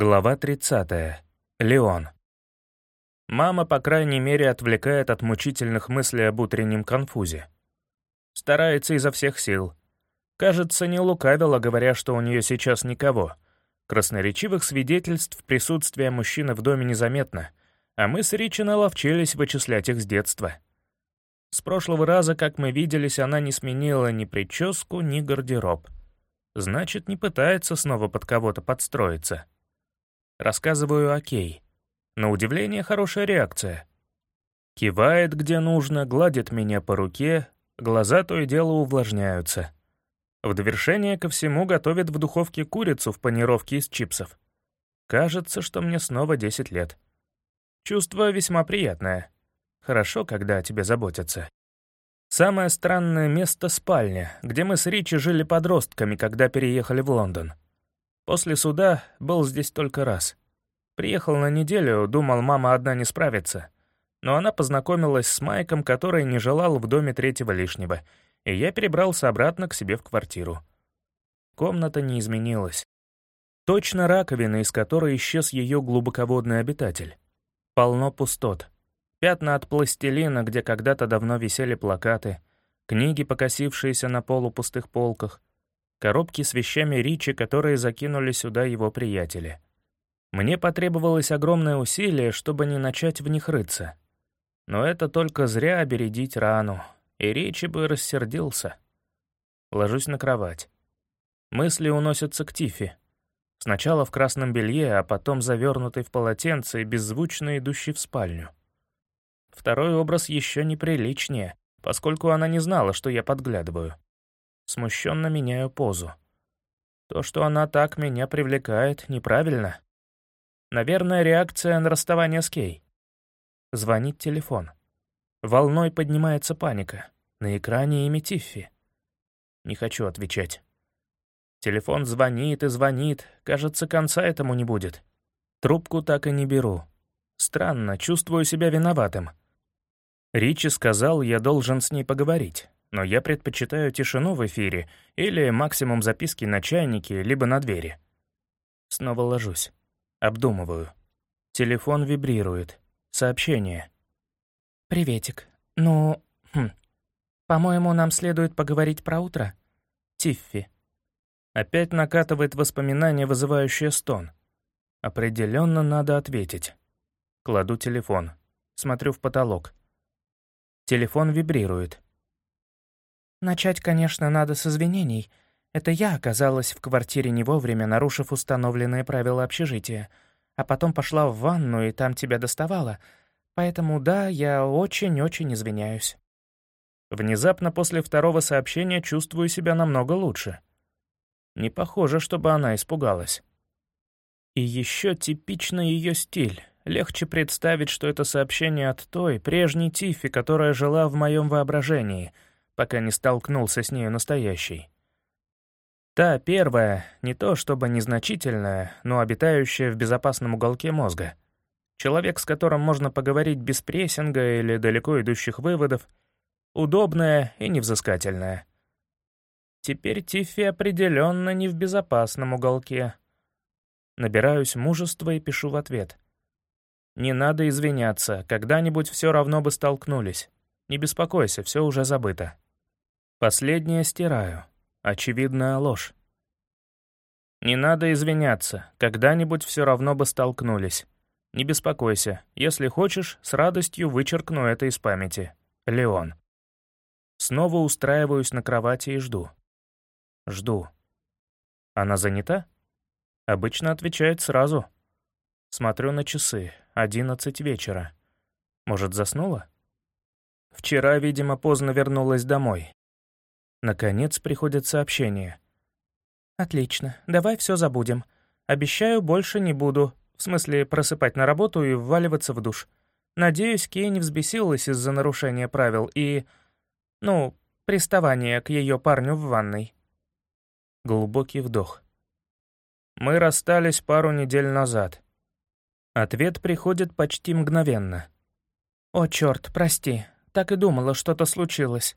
Глава 30. Леон. Мама, по крайней мере, отвлекает от мучительных мыслей об утреннем конфузе. Старается изо всех сил. Кажется, не лукавила, говоря, что у нее сейчас никого. Красноречивых свидетельств присутствия мужчины в доме незаметно, а мы с Ричи наловчились вычислять их с детства. С прошлого раза, как мы виделись, она не сменила ни прическу, ни гардероб. Значит, не пытается снова под кого-то подстроиться. Рассказываю о Кей. На удивление, хорошая реакция. Кивает, где нужно, гладит меня по руке, глаза то и дело увлажняются. В довершение ко всему готовит в духовке курицу в панировке из чипсов. Кажется, что мне снова 10 лет. Чувство весьма приятное. Хорошо, когда о тебе заботятся. Самое странное место — спальня, где мы с Ричи жили подростками, когда переехали в Лондон. После суда был здесь только раз. Приехал на неделю, думал, мама одна не справится. Но она познакомилась с Майком, который не желал в доме третьего лишнего, и я перебрался обратно к себе в квартиру. Комната не изменилась. Точно раковина, из которой исчез ее глубоководный обитатель. Полно пустот. Пятна от пластилина, где когда-то давно висели плакаты, книги, покосившиеся на полупустых полках, коробки с вещами Ричи, которые закинули сюда его приятели. Мне потребовалось огромное усилие, чтобы не начать в них рыться. Но это только зря обередить рану, и Ричи бы рассердился. Ложусь на кровать. Мысли уносятся к Тифи. Сначала в красном белье, а потом завернутый в полотенце и беззвучно идущий в спальню. Второй образ еще неприличнее, поскольку она не знала, что я подглядываю. Смущенно меняю позу. То, что она так меня привлекает, неправильно. Наверное, реакция на расставание с Кей. Звонит телефон. Волной поднимается паника. На экране имя Тиффи. Не хочу отвечать. Телефон звонит и звонит. Кажется, конца этому не будет. Трубку так и не беру. Странно, чувствую себя виноватым. Ричи сказал, я должен с ней поговорить но я предпочитаю тишину в эфире или максимум записки на чайнике, либо на двери. Снова ложусь. Обдумываю. Телефон вибрирует. Сообщение. «Приветик. Ну, хм. По-моему, нам следует поговорить про утро. Тиффи». Опять накатывает воспоминание, вызывающее стон. Определенно надо ответить. Кладу телефон. Смотрю в потолок. Телефон вибрирует. Начать, конечно, надо с извинений. Это я оказалась в квартире не вовремя, нарушив установленные правила общежития, а потом пошла в ванну и там тебя доставала. Поэтому да, я очень-очень извиняюсь. Внезапно после второго сообщения чувствую себя намного лучше. Не похоже, чтобы она испугалась. И еще типично ее стиль. Легче представить, что это сообщение от той, прежней Тифи, которая жила в моем воображении — пока не столкнулся с нею настоящей. Та первая, не то чтобы незначительная, но обитающая в безопасном уголке мозга. Человек, с которым можно поговорить без прессинга или далеко идущих выводов, удобная и невзыскательная. Теперь Тиффи определенно не в безопасном уголке. Набираюсь мужества и пишу в ответ. «Не надо извиняться, когда-нибудь все равно бы столкнулись. Не беспокойся, все уже забыто». Последнее стираю. Очевидная ложь. Не надо извиняться, когда-нибудь все равно бы столкнулись. Не беспокойся, если хочешь, с радостью вычеркну это из памяти. Леон. Снова устраиваюсь на кровати и жду. Жду. Она занята? Обычно отвечает сразу. Смотрю на часы. Одиннадцать вечера. Может, заснула? Вчера, видимо, поздно вернулась домой. Наконец приходит сообщение. «Отлично, давай все забудем. Обещаю, больше не буду. В смысле, просыпать на работу и вваливаться в душ. Надеюсь, Кей не взбесилась из-за нарушения правил и... Ну, приставания к ее парню в ванной». Глубокий вдох. «Мы расстались пару недель назад». Ответ приходит почти мгновенно. «О, черт, прости. Так и думала, что-то случилось.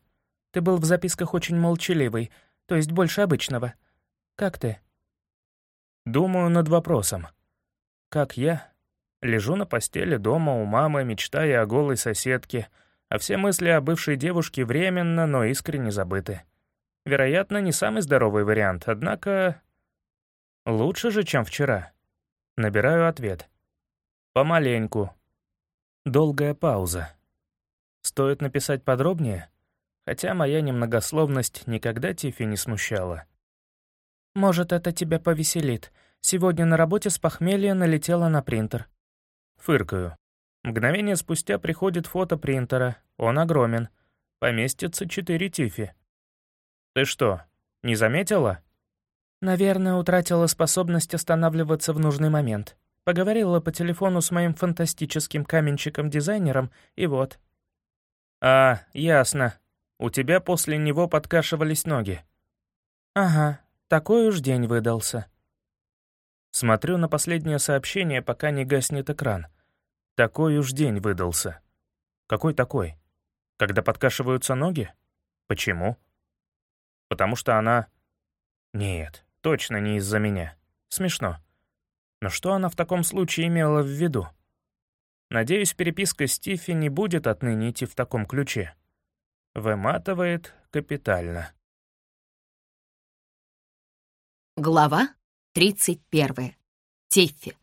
Ты был в записках очень молчаливый, то есть больше обычного. Как ты?» «Думаю над вопросом. как я. Лежу на постели дома у мамы, мечтая о голой соседке, а все мысли о бывшей девушке временно, но искренне забыты. Вероятно, не самый здоровый вариант, однако... Лучше же, чем вчера. Набираю ответ. Помаленьку. Долгая пауза. Стоит написать подробнее? Хотя моя немногословность никогда Тифи не смущала. «Может, это тебя повеселит. Сегодня на работе с похмелья налетела на принтер». Фыркаю. Мгновение спустя приходит фото принтера. Он огромен. Поместится четыре Тифи. «Ты что, не заметила?» «Наверное, утратила способность останавливаться в нужный момент. Поговорила по телефону с моим фантастическим каменщиком-дизайнером, и вот». «А, ясно. У тебя после него подкашивались ноги». «Ага, такой уж день выдался». Смотрю на последнее сообщение, пока не гаснет экран. Такой уж день выдался. Какой такой? Когда подкашиваются ноги? Почему? Потому что она... Нет, точно не из-за меня. Смешно. Но что она в таком случае имела в виду? Надеюсь, переписка с Тиффи не будет отныне идти в таком ключе. Выматывает капитально. Глава 31. Тиффи.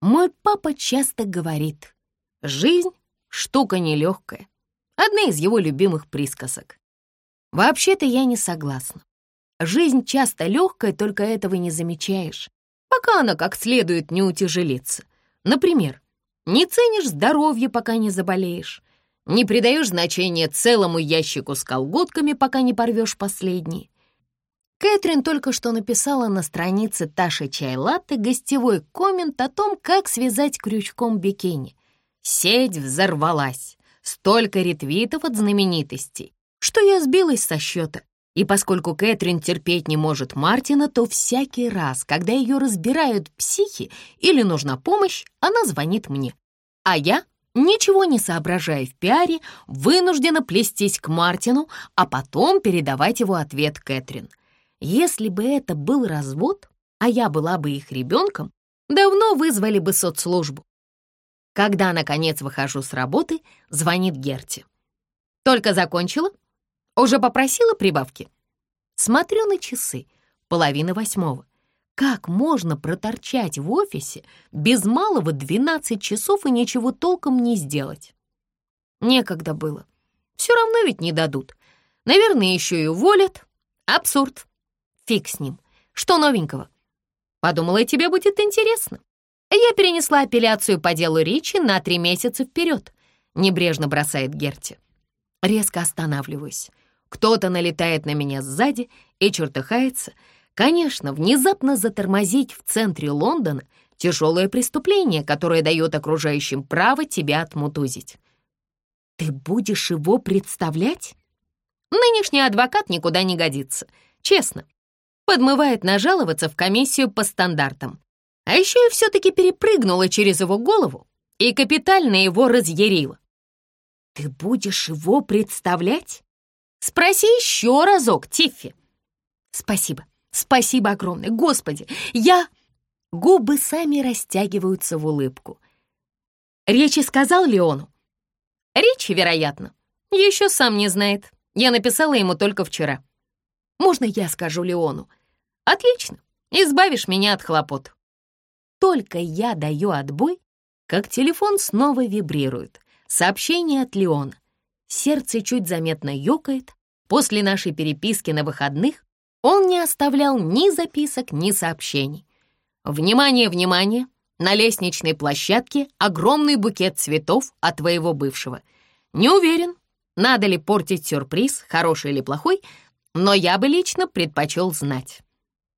Мой папа часто говорит, жизнь — штука нелегкая. Одна из его любимых присказок. Вообще-то я не согласна. Жизнь часто легкая, только этого не замечаешь, пока она как следует не утяжелится. Например, не ценишь здоровье, пока не заболеешь, не придаешь значения целому ящику с колготками, пока не порвешь последний. Кэтрин только что написала на странице Таши Чай Латте гостевой коммент о том, как связать крючком бикини. Сеть взорвалась. Столько ретвитов от знаменитостей, что я сбилась со счета. И поскольку Кэтрин терпеть не может Мартина, то всякий раз, когда ее разбирают психи или нужна помощь, она звонит мне. А я, ничего не соображая в пиаре, вынуждена плестись к Мартину, а потом передавать его ответ Кэтрин — если бы это был развод, а я была бы их ребенком, давно вызвали бы соцслужбу. Когда, наконец, выхожу с работы, звонит Герти. «Только закончила? Уже попросила прибавки?» Смотрю на часы, половина восьмого. Как можно проторчать в офисе без малого 12 часов и ничего толком не сделать? Некогда было. Все равно ведь не дадут. Наверное, еще и уволят. Абсурд. Фиг с ним. Что новенького? Подумала, тебе будет интересно. Я перенесла апелляцию по делу Ричи на три месяца вперед. Небрежно бросает Герти. Резко останавливаюсь. Кто-то налетает на меня сзади и чертыхается. Конечно, внезапно затормозить в центре Лондона — тяжелое преступление, которое дает окружающим право тебя отмутузить. Ты будешь его представлять? Нынешний адвокат никуда не годится. Честно, подмывает нажаловаться в комиссию по стандартам. А еще и все-таки перепрыгнула через его голову и капитально его разъярила. «Ты будешь его представлять?» «Спроси еще разок, Тиффи». «Спасибо, спасибо огромное, Господи, я...» Губы сами растягиваются в улыбку. Речи сказал Леону? Речи, вероятно. Еще сам не знает. Я написала ему только вчера. Можно я скажу Леону? Отлично, избавишь меня от хлопот. Только я даю отбой, как телефон снова вибрирует. Сообщение от Леона. Сердце чуть заметно ёкает. После нашей переписки на выходных он не оставлял ни записок, ни сообщений. Внимание, внимание! На лестничной площадке огромный букет цветов от твоего бывшего. Не уверен, надо ли портить сюрприз, хороший или плохой, но я бы лично предпочел знать.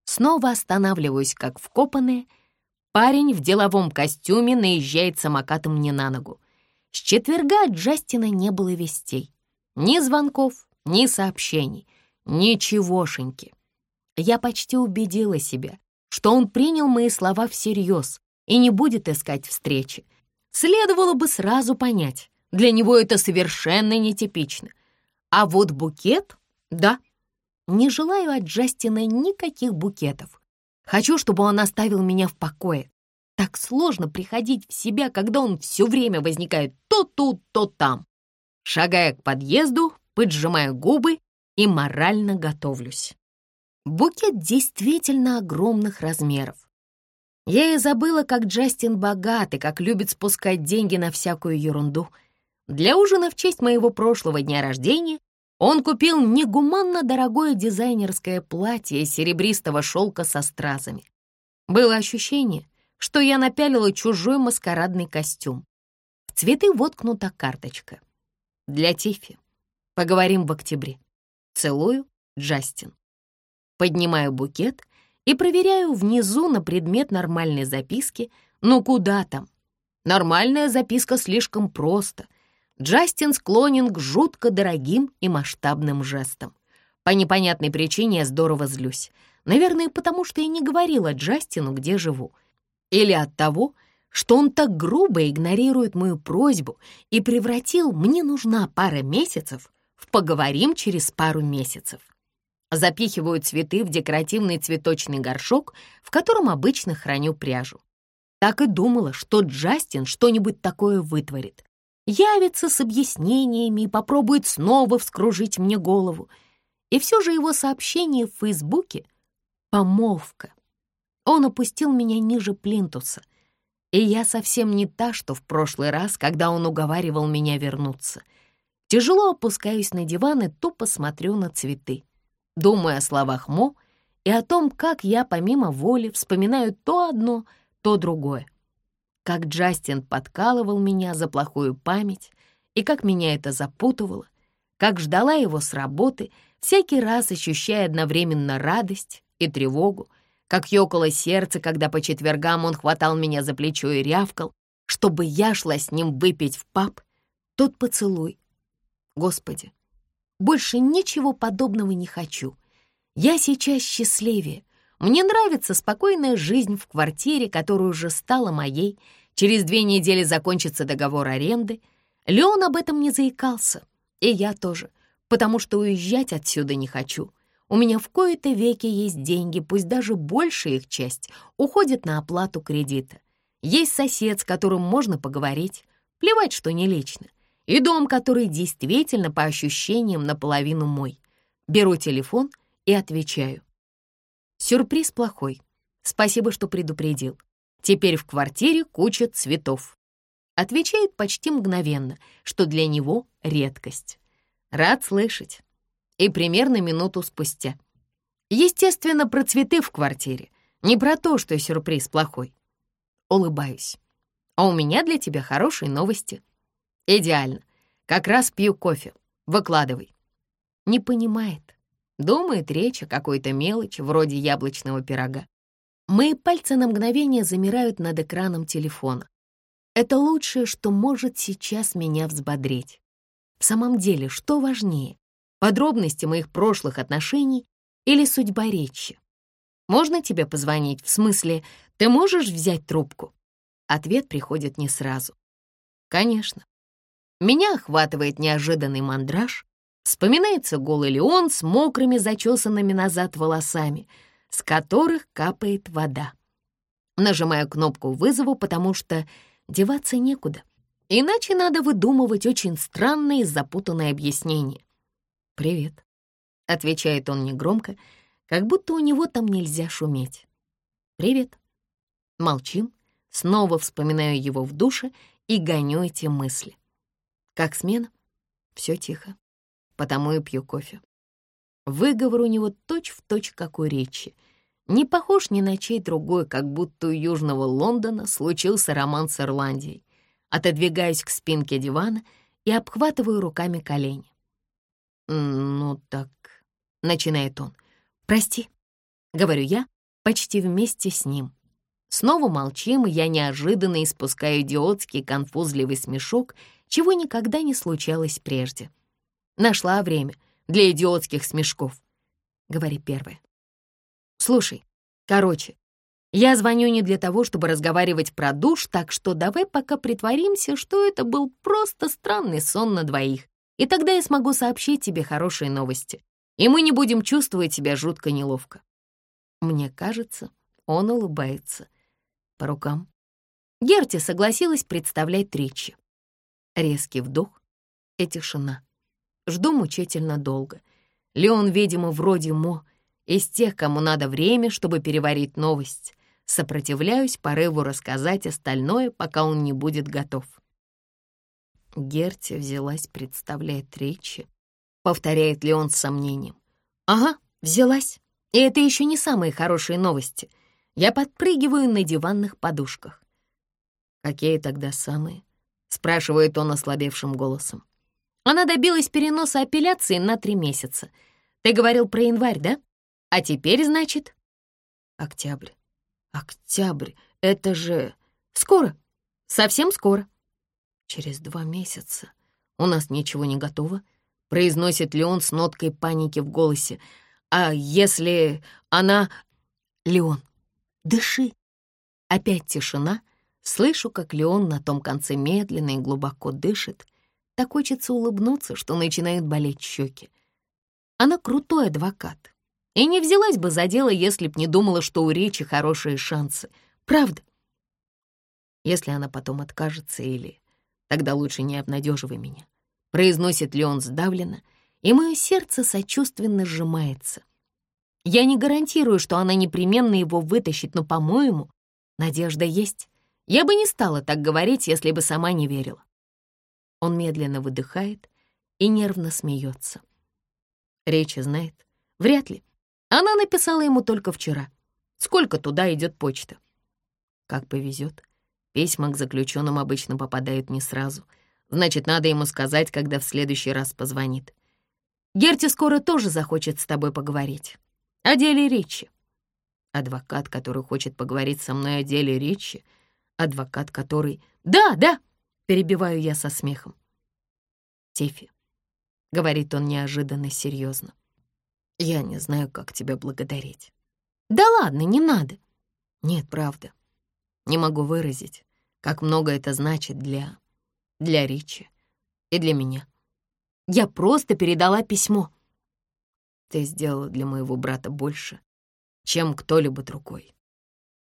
Снова останавливаюсь, как вкопанная. Парень в деловом костюме наезжает самокатом мне на ногу. С четверга от Джастина не было вестей. Ни звонков, ни сообщений, ничегошеньки. Я почти убедила себя, что он принял мои слова всерьез и не будет искать встречи. Следовало бы сразу понять, для него это совершенно нетипично. А вот букет — да, не желаю от Джастина никаких букетов. Хочу, чтобы он оставил меня в покое. Так сложно приходить в себя, когда он все время возникает то тут, то там. Шагая к подъезду, поджимаю губы и морально готовлюсь. Букет действительно огромных размеров. Я и забыла, как Джастин богат и как любит спускать деньги на всякую ерунду. Для ужина в честь моего прошлого дня рождения он купил негуманно дорогое дизайнерское платье серебристого шелка со стразами. Было ощущение, что я напялила чужой маскарадный костюм. В цветы воткнута карточка. Для Тиффи. Поговорим в октябре. Целую, Джастин. Поднимаю букет и проверяю внизу на предмет нормальной записки. Ну куда там? Нормальная записка слишком просто. Джастин склонен к жутко дорогим и масштабным жестам. По непонятной причине я здорово злюсь. Наверное, потому что я не говорила Джастину, где живу. Или от того, что он так грубо игнорирует мою просьбу и превратил «мне нужна пара месяцев» в «поговорим через пару месяцев». Запихиваю цветы в декоративный цветочный горшок, в котором обычно храню пряжу. Так и думала, что Джастин что-нибудь такое вытворит. Явится с объяснениями и попробует снова вскружить мне голову. И все же его сообщение в Фейсбуке — помолвка. Он опустил меня ниже плинтуса, и я совсем не та, что в прошлый раз, когда он уговаривал меня вернуться. Тяжело опускаюсь на диван и тупо смотрю на цветы. Думаю о словах Мо и о том, как я помимо воли вспоминаю то одно, то другое. Как Джастин подкалывал меня за плохую память и как меня это запутывало, как ждала его с работы, всякий раз ощущая одновременно радость и тревогу, как ёкало сердце, когда по четвергам он хватал меня за плечо и рявкал, чтобы я шла с ним выпить в паб, тот поцелуй. Господи, больше ничего подобного не хочу. Я сейчас счастливее. Мне нравится спокойная жизнь в квартире, которая уже стала моей. Через две недели закончится договор аренды. Леон об этом не заикался. И я тоже, потому что уезжать отсюда не хочу. У меня в кои-то веки есть деньги, пусть даже большая их часть уходит на оплату кредита. Есть сосед, с которым можно поговорить. Плевать, что не лично и дом, который действительно по ощущениям наполовину мой. Беру телефон и отвечаю. Сюрприз плохой. Спасибо, что предупредил. Теперь в квартире куча цветов. Отвечает почти мгновенно, что для него редкость. Рад слышать. И примерно минуту спустя. Естественно, про цветы в квартире. Не про то, что сюрприз плохой. Улыбаюсь. А у меня для тебя хорошие новости. «Идеально. Как раз пью кофе. Выкладывай». Не понимает. Думает речь о какой-то мелочи, вроде яблочного пирога. Мои пальцы на мгновение замирают над экраном телефона. Это лучшее, что может сейчас меня взбодрить. В самом деле, что важнее? Подробности моих прошлых отношений или судьба речи? Можно тебе позвонить? В смысле, ты можешь взять трубку? Ответ приходит не сразу. Конечно. Меня охватывает неожиданный мандраж. Вспоминается голый Леон с мокрыми зачесанными назад волосами, с которых капает вода. Нажимаю кнопку вызова, потому что деваться некуда. Иначе надо выдумывать очень странные запутанные объяснения. «Привет», — отвечает он негромко, как будто у него там нельзя шуметь. «Привет». Молчим, снова вспоминаю его в душе и гоню эти мысли. Как смена? Все тихо. Потому и пью кофе. Выговор у него точь-в-точь, точь, как у речи. Не похож ни на чей другой, как будто у Южного Лондона случился роман с Ирландией. Отодвигаюсь к спинке дивана и обхватываю руками колени. «Ну так», — начинает он. «Прости», — говорю я, почти вместе с ним. Снова молчим, и я неожиданно испускаю идиотский конфузливый смешок — чего никогда не случалось прежде. Нашла время для идиотских смешков. Говори первое. Слушай, короче, я звоню не для того, чтобы разговаривать про душ, так что давай пока притворимся, что это был просто странный сон на двоих. И тогда я смогу сообщить тебе хорошие новости. И мы не будем чувствовать себя жутко неловко. Мне кажется, он улыбается. По рукам. Герти согласилась представлять Ричи. Резкий вдох и тишина. Жду мучительно долго. Леон, видимо, вроде Мо, из тех, кому надо время, чтобы переварить новость. Сопротивляюсь порыву рассказать остальное, пока он не будет готов. Герти взялась представлять Ричи. Повторяет ли он с сомнением? Ага, взялась. И это еще не самые хорошие новости. Я подпрыгиваю на диванных подушках. Какие тогда самые? Спрашивает он ослабевшим голосом. Она добилась переноса апелляции на три месяца. Ты говорил про январь, да? А теперь, значит? Октябрь. Октябрь. Это же... Скоро. Совсем скоро. Через два месяца. У нас ничего не готово. Произносит Леон с ноткой паники в голосе. А если она... Леон, дыши. Опять тишина. Слышу, как Леон на том конце медленно и глубоко дышит, так хочется улыбнуться, что начинают болеть щеки. Она крутой адвокат. И не взялась бы за дело, если б не думала, что у Ричи хорошие шансы. Правда? Если она потом откажется или... Тогда лучше не обнадеживай меня. Произносит ли он сдавленно, и мое сердце сочувственно сжимается. Я не гарантирую, что она непременно его вытащит, но, по-моему, надежда есть. Я бы не стала так говорить, если бы сама не верила. Он медленно выдыхает и нервно смеется. Речи знает? Вряд ли. Она написала ему только вчера. Сколько туда идет почта? Как повезет. Письма к заключенным обычно попадают не сразу. Значит, надо ему сказать, когда в следующий раз позвонит. Герти скоро тоже захочет с тобой поговорить. О деле Ричи. Адвокат, который хочет поговорить со мной о деле Ричи. Адвокат, который... Да, да, Перебиваю я со смехом. «Тифи», — говорит он неожиданно серьезно, — «я не знаю, как тебя благодарить». «Да ладно, не надо». «Нет, правда. Не могу выразить, как много это значит для... для Ричи и для меня. Я просто передала письмо». «Ты сделала для моего брата больше, чем кто-либо другой».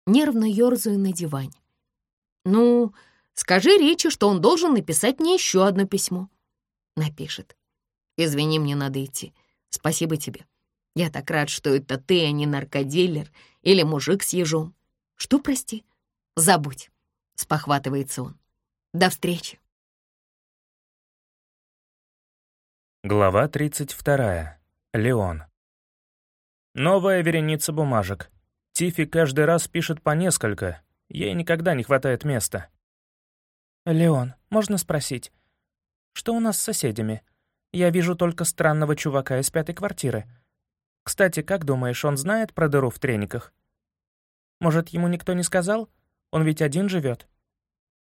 Нервно ёрзаю на диване. «Ну, Скажи Ричи, что он должен написать мне еще одно письмо». Напишет. «Извини, мне надо идти. Спасибо тебе. Я так рад, что это ты, а не наркодилер или мужик с ежом. Что, прости? Забудь», — спохватывается он. «До встречи». Глава 32. Леон. Новая вереница бумажек. Тифи каждый раз пишет по несколько. Ей никогда не хватает места. «Леон, можно спросить, что у нас с соседями? Я вижу только странного чувака из пятой квартиры. Кстати, как думаешь, он знает про дыру в трениках? Может, ему никто не сказал? Он ведь один живет.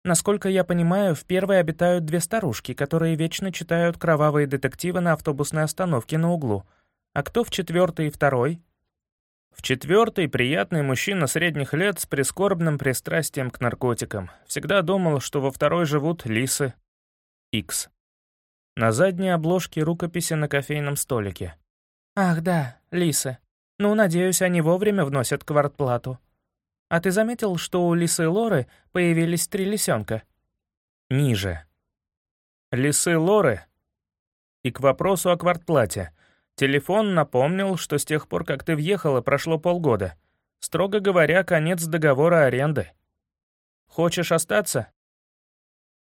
Насколько я понимаю, в первой обитают две старушки, которые вечно читают кровавые детективы на автобусной остановке на углу. А кто в четвертой и второй?» В четвертый приятный мужчина средних лет с прискорбным пристрастием к наркотикам. Всегда думал, что во второй живут лисы. X. На задней обложке рукописи на кофейном столике. «Ах да, лисы. Ну, надеюсь, они вовремя вносят квартплату. А ты заметил, что у лисы Лоры появились три лисенка?» Ниже. Лисы Лоры? И к вопросу о квартплате. Телефон напомнил, что с тех пор, как ты въехала, прошло полгода. Строго говоря, конец договора аренды. Хочешь остаться?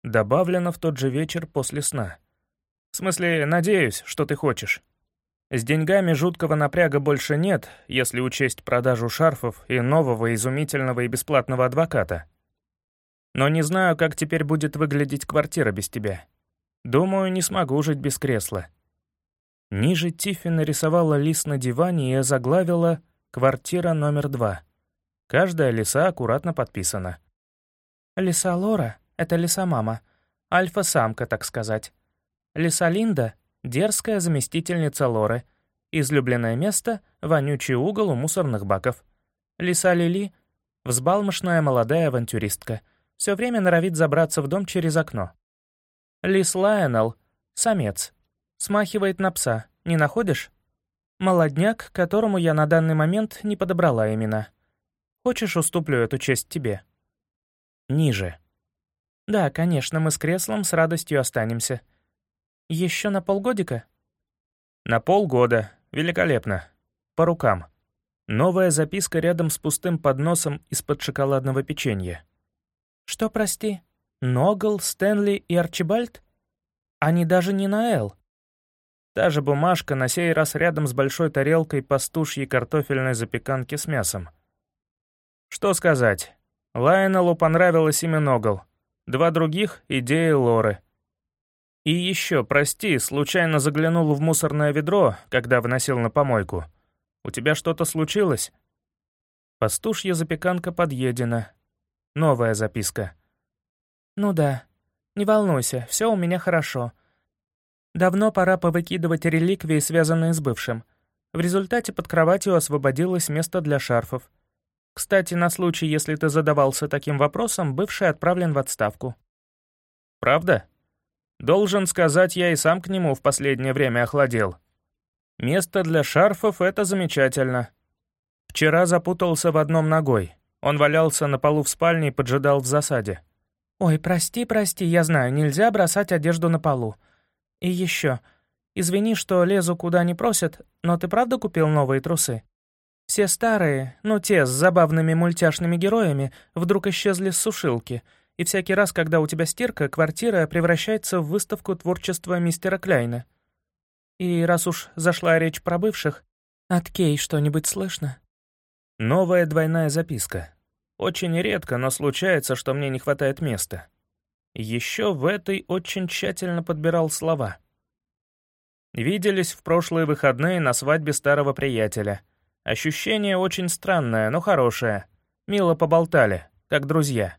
Добавлено в тот же вечер после сна. В смысле, надеюсь, что ты хочешь. С деньгами жуткого напряга больше нет, если учесть продажу шарфов и нового изумительного и бесплатного адвоката. Но не знаю, как теперь будет выглядеть квартира без тебя. Думаю, не смогу жить без кресла. Ниже Тиффи нарисовала лист на диване и озаглавила «Квартира номер два». Каждая лиса аккуратно подписана. Лиса Лора — это лиса мама, альфа-самка, так сказать. Лиса Линда — дерзкая заместительница Лоры. Излюбленное место — вонючий угол у мусорных баков. Лиса Лили — взбалмошная молодая авантюристка. Все время норовит забраться в дом через окно. Лис Лайонел — самец, Смахивает на пса, не находишь? Молодняк, которому я на данный момент не подобрала имена. Хочешь, уступлю эту честь тебе?» Ниже. «Да, конечно, мы с креслом с радостью останемся. Еще на полгодика?» «На полгода. Великолепно. По рукам». Новая записка рядом с пустым подносом из-под шоколадного печенья. «Что, прости? Ногл, Стэнли и Арчибальд? Они даже не на «Л». Та же бумажка, на сей раз рядом с большой тарелкой пастушьей картофельной запеканки с мясом. Что сказать? Лайнеллу понравилось имя Ногл. Два других — идеи Лоры. И еще, прости, случайно заглянул в мусорное ведро, когда выносил на помойку. У тебя что-то случилось? Пастушья запеканка подъедена. Новая записка. Ну да. Не волнуйся, все у меня хорошо. Давно пора повыкидывать реликвии, связанные с бывшим. В результате под кроватью освободилось место для шарфов. Кстати, на случай, если ты задавался таким вопросом, бывший отправлен в отставку. Правда? Должен сказать, я и сам к нему в последнее время охладел. Место для шарфов — это замечательно. Вчера запутался в одном ногой. Он валялся на полу в спальне и поджидал в засаде. «Ой, прости, прости, я знаю, нельзя бросать одежду на полу. И еще, извини, что лезу куда не просят, но ты правда купил новые трусы? Все старые, ну те с забавными мультяшными героями, вдруг исчезли с сушилки, и всякий раз, когда у тебя стирка, квартира превращается в выставку творчества мистера Кляйна. И раз уж зашла речь про бывших, от Кей что-нибудь слышно? Новая двойная записка. Очень редко, но случается, что мне не хватает места. Еще в этой очень тщательно подбирал слова. Виделись в прошлые выходные на свадьбе старого приятеля — Ощущение очень странное, но хорошее. Мило поболтали, как друзья.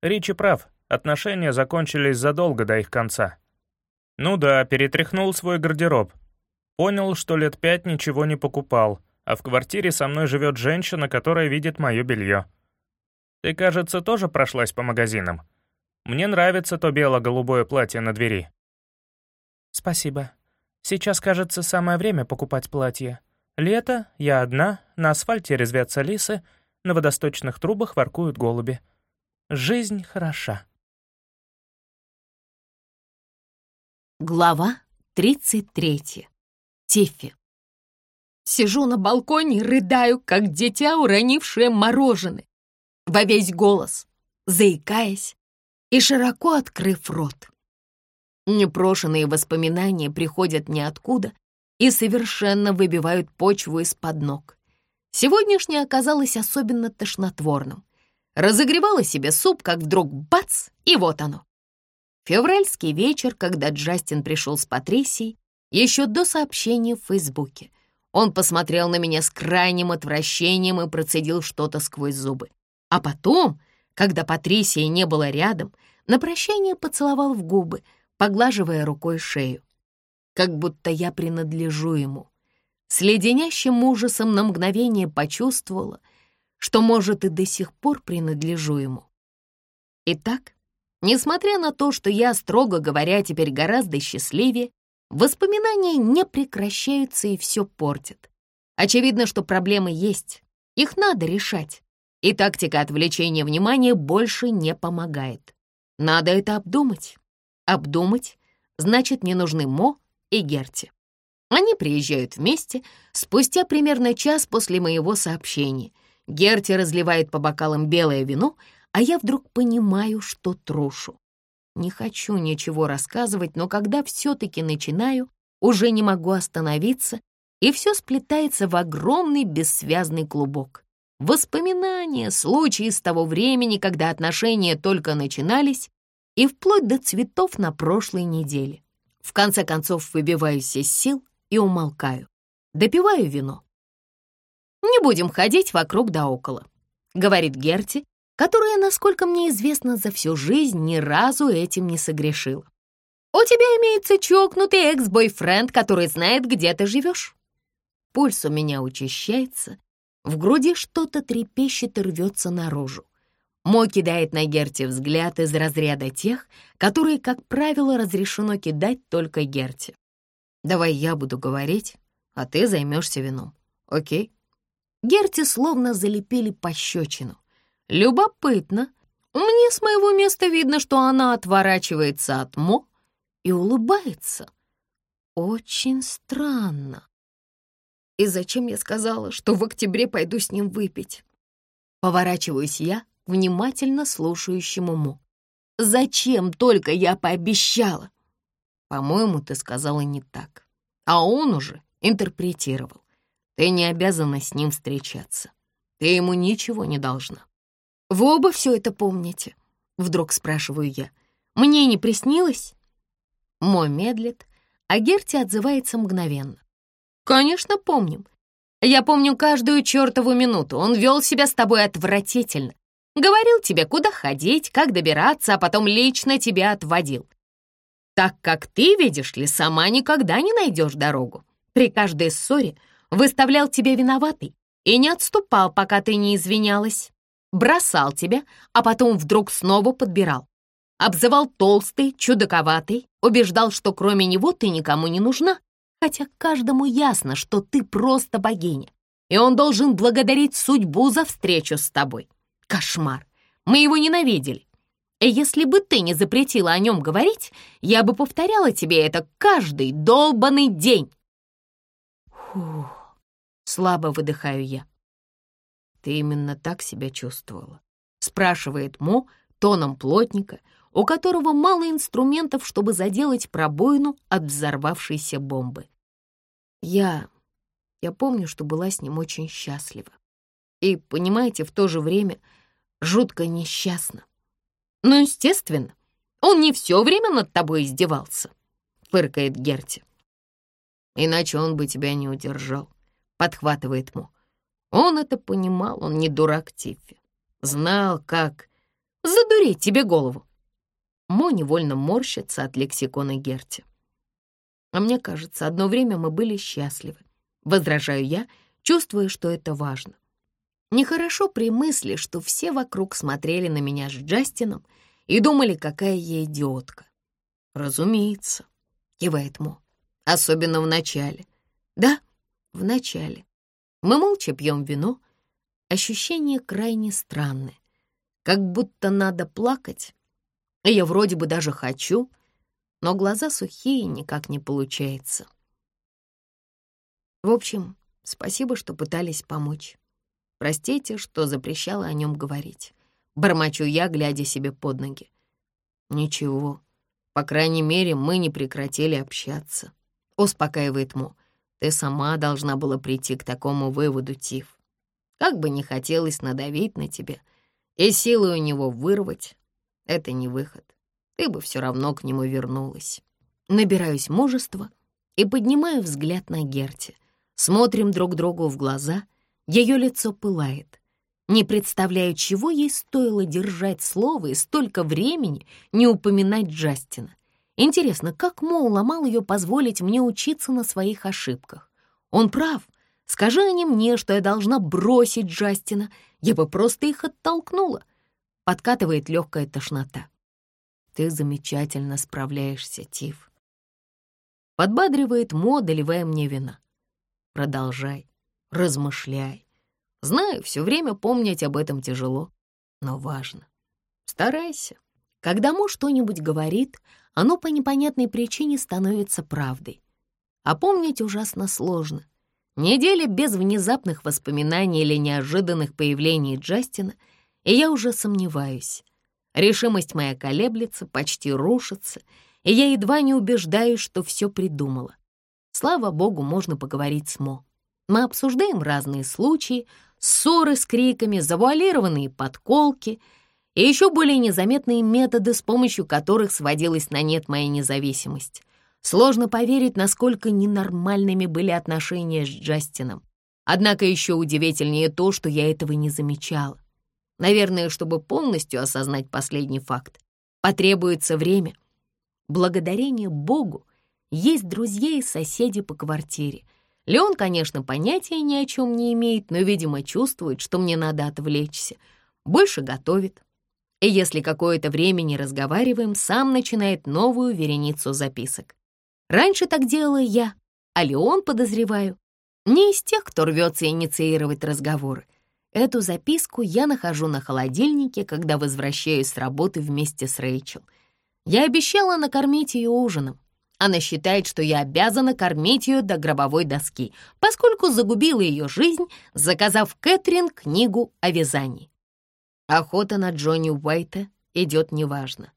Ричи прав, отношения закончились задолго до их конца. Ну да, перетряхнул свой гардероб. Понял, что лет пять ничего не покупал, а в квартире со мной живет женщина, которая видит мое белье. Ты, кажется, тоже прошлась по магазинам. Мне нравится то бело-голубое платье на двери. Спасибо. Сейчас, кажется, самое время покупать платье. Лето, я одна, на асфальте резвятся лисы, на водосточных трубах воркуют голуби. Жизнь хороша. Глава 33. Тиффи. Сижу на балконе, рыдаю, как дитя, уронившее мороженое, во весь голос, заикаясь и широко открыв рот. Непрошенные воспоминания приходят ниоткуда и совершенно выбивают почву из-под ног. Сегодняшнее оказалось особенно тошнотворным. Разогревала себе суп, как вдруг бац, и вот оно. Февральский вечер, когда Джастин пришел с Патрисией, еще до сообщения в Фейсбуке. Он посмотрел на меня с крайним отвращением и процедил что-то сквозь зубы. А потом, когда Патрисия не было рядом, на прощание поцеловал в губы, поглаживая рукой шею как будто я принадлежу ему. С леденящим ужасом на мгновение почувствовала, что, может, и до сих пор принадлежу ему. Итак, несмотря на то, что я, строго говоря, теперь гораздо счастливее, воспоминания не прекращаются и все портят. Очевидно, что проблемы есть, их надо решать, и тактика отвлечения внимания больше не помогает. Надо это обдумать. Обдумать значит, не нужны Мо и Герти. Они приезжают вместе спустя примерно час после моего сообщения. Герти разливает по бокалам белое вино, а я вдруг понимаю, что трушу. Не хочу ничего рассказывать, но когда все-таки начинаю, уже не могу остановиться, и все сплетается в огромный бессвязный клубок. Воспоминания, случаи с того времени, когда отношения только начинались, и вплоть до цветов на прошлой неделе. В конце концов выбиваюсь из сил и умолкаю. Допиваю вино. «Не будем ходить вокруг да около», — говорит Герти, которая, насколько мне известно, за всю жизнь ни разу этим не согрешила. «У тебя имеется чокнутый экс-бойфренд, который знает, где ты живешь». Пульс у меня учащается, в груди что-то трепещет и рвется наружу. Мо кидает на Герти взгляд из разряда тех, которые, как правило, разрешено кидать только Герти. «Давай я буду говорить, а ты займешься вином, окей?» Герти словно залепили пощечину. Любопытно. Мне с моего места видно, что она отворачивается от Мо и улыбается. Очень странно. И зачем я сказала, что в октябре пойду с ним выпить? Поворачиваюсь я внимательно слушающему Мо. Зачем только я пообещала? По-моему, ты сказала не так. А он уже интерпретировал. Ты не обязана с ним встречаться. Ты ему ничего не должна. Вы оба все это помните? Вдруг спрашиваю я. Мне не приснилось? Мо медлит, а Герти отзывается мгновенно. «Конечно, помним. Я помню каждую чертову минуту. Он вел себя с тобой отвратительно. Говорил тебе, куда ходить, как добираться, а потом лично тебя отводил. Так как ты, видишь ли, сама никогда не найдешь дорогу. При каждой ссоре выставлял тебя виноватой и не отступал, пока ты не извинялась. Бросал тебя, а потом вдруг снова подбирал. Обзывал толстый, чудаковатый, убеждал, что кроме него ты никому не нужна, хотя каждому ясно, что ты просто богиня, и он должен благодарить судьбу за встречу с тобой. Кошмар! Мы его ненавидели. И если бы ты не запретила о нем говорить, я бы повторяла тебе это каждый долбанный день. Фух, слабо выдыхаю я. Ты именно так себя чувствовала? Спрашивает Мо тоном плотника, у которого мало инструментов, чтобы заделать пробоину от взорвавшейся бомбы. Я... я помню, что была с ним очень счастлива. И, понимаете, в то же время жутко несчастна. Ну, естественно, он не все время над тобой издевался, фыркает Герти. Иначе он бы тебя не удержал, подхватывает Мо. Он это понимал, он не дурак Тиффи. Знал, как задурить тебе голову. Мо невольно морщится от лексикона Герти. А мне кажется, одно время мы были счастливы. Возражаю я, чувствуя, что это важно. Нехорошо при мысли, что все вокруг смотрели на меня с Джастином и думали, какая я идиотка. «Разумеется», — кивает Мо, — «особенно в начале». «Да, в начале. Мы молча пьем вино. Ощущение крайне странное. Как будто надо плакать, я вроде бы даже хочу, но глаза сухие, никак не получается. В общем, спасибо, что пытались помочь. Простите, что запрещала о нем говорить. Бормочу я, глядя себе под ноги. Ничего, по крайней мере, мы не прекратили общаться. Успокаивает Мо. Ты сама должна была прийти к такому выводу, Тиф. Как бы не хотелось надавить на тебя и силы у него вырвать, это не выход. Ты бы все равно к нему вернулась. Набираюсь мужества и поднимаю взгляд на Герти. Смотрим друг другу в глаза, ее лицо пылает. Не представляю, чего ей стоило держать слово и столько времени не упоминать Джастина. Интересно, как Мо уломал ее позволить мне учиться на своих ошибках? Он прав. Скажи они мне, что я должна бросить Джастина, я бы просто их оттолкнула подкатывает легкая тошнота. Ты замечательно справляешься, Тиф. Подбадривает Мо, доливая мне вина. Продолжай, размышляй. Знаю, все время помнить об этом тяжело, но важно. Старайся. Когда Мо что-нибудь говорит, оно по непонятной причине становится правдой. А помнить ужасно сложно. Неделя без внезапных воспоминаний или неожиданных появлений Джастина — и я уже сомневаюсь. Решимость моя колеблется, почти рушится, и я едва не убеждаюсь, что все придумала. Слава богу, можно поговорить с Мо. Мы обсуждаем разные случаи, ссоры с криками, завуалированные подколки и еще более незаметные методы, с помощью которых сводилась на нет моя независимость. Сложно поверить, насколько ненормальными были отношения с Джастином. Однако еще удивительнее то, что я этого не замечала. Наверное, чтобы полностью осознать последний факт, потребуется время. Благодарение Богу есть друзья и соседи по квартире. Леон, конечно, понятия ни о чем не имеет, но, видимо, чувствует, что мне надо отвлечься. Больше готовит. И если какое-то время не разговариваем, сам начинает новую вереницу записок. Раньше так делала я, а Леон, подозреваю, не из тех, кто рвется инициировать разговоры. Эту записку я нахожу на холодильнике, когда возвращаюсь с работы вместе с Рэйчел. Я обещала накормить ее ужином. Она считает, что я обязана кормить ее до гробовой доски, поскольку загубила ее жизнь, заказав Кэтрин книгу о вязании. Охота на Джонни Уайта идет неважно.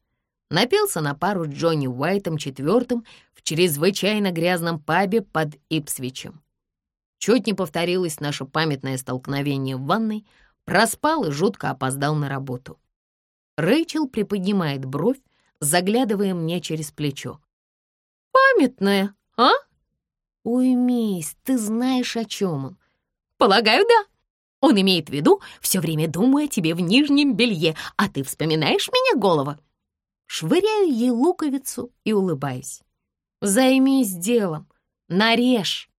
Напился на пару Джонни Уайтом четвертым в чрезвычайно грязном пабе под Ипсвичем. Чуть не повторилось наше памятное столкновение в ванной, проспал и жутко опоздал на работу. Рэйчел приподнимает бровь, заглядывая мне через плечо. «Памятное, а?» «Уймись, ты знаешь, о чем он». «Полагаю, да. Он имеет в виду, все время думая о тебе в нижнем белье, а ты вспоминаешь меня, голова?» Швыряю ей луковицу и улыбаюсь. «Займись делом, нарежь».